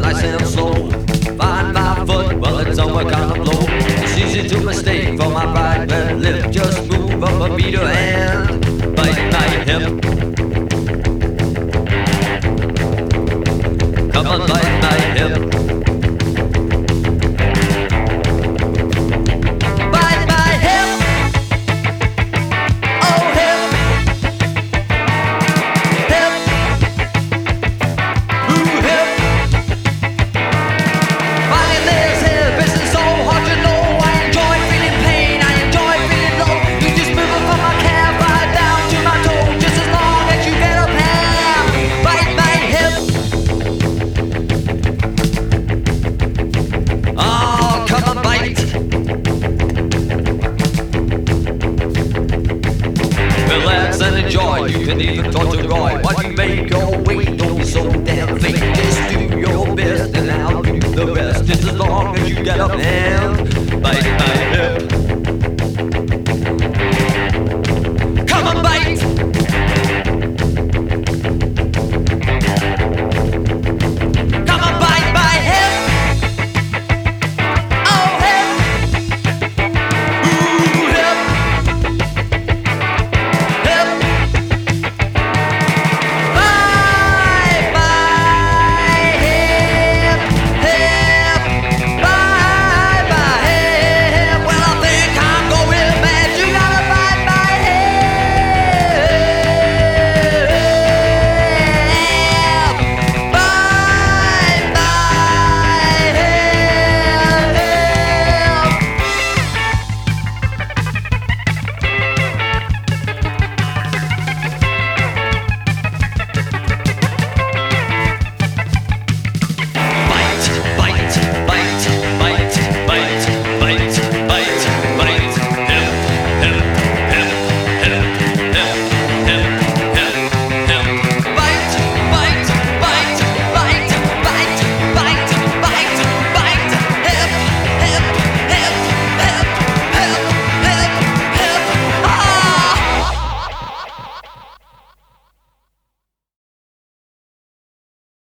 myself slow. Find my foot, well, it's low. It's easy to mistake for my lip. Just move up a beat and bite my hip. Come on, bite my hip. enjoy. You can even touch a ride. Why you make your way though so damn fake? Just do your best and I'll do the rest. Just as long as you get up and fight.